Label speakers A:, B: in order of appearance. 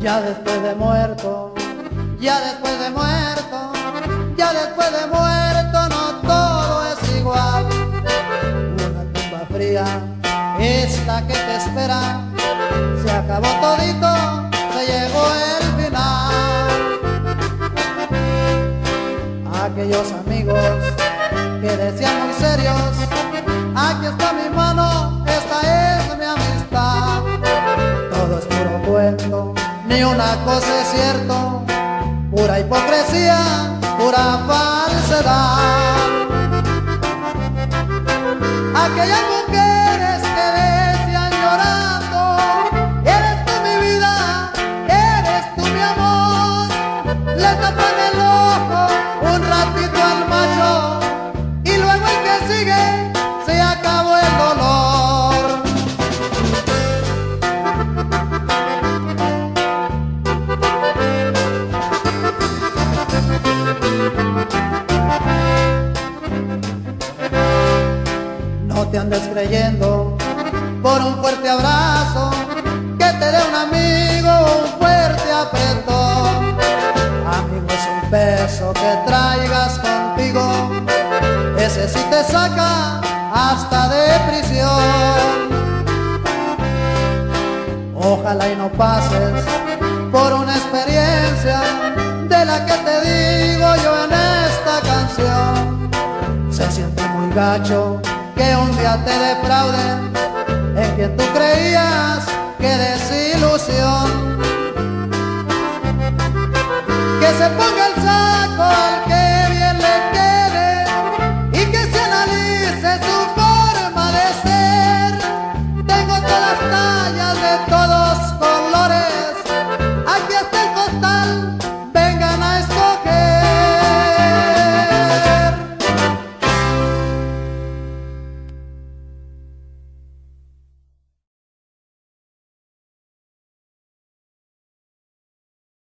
A: después de muerto, ya después de muerto, ya después de muerto no todo es igual. Una tumba fría, esta que te espera, se acabó todito, se llegó el final. Aquellos amigos que decían muy serios, aquí está mi mano, una cosa es cierto, pura hipocresía, pura falsedad. Aquellas mujeres que decían llorando, eres tú mi vida, eres tú mi amor, le te andes creyendo por un fuerte abrazo que te dé un amigo un fuerte apretón. Amigo es un peso que traigas contigo, ese sí te saca hasta de prisión. Ojalá y no pases por una experiencia de la que te digo yo en esta canción. Se siente muy gacho que un día te defrauden en quien tú creías que desilusión. Que se ponga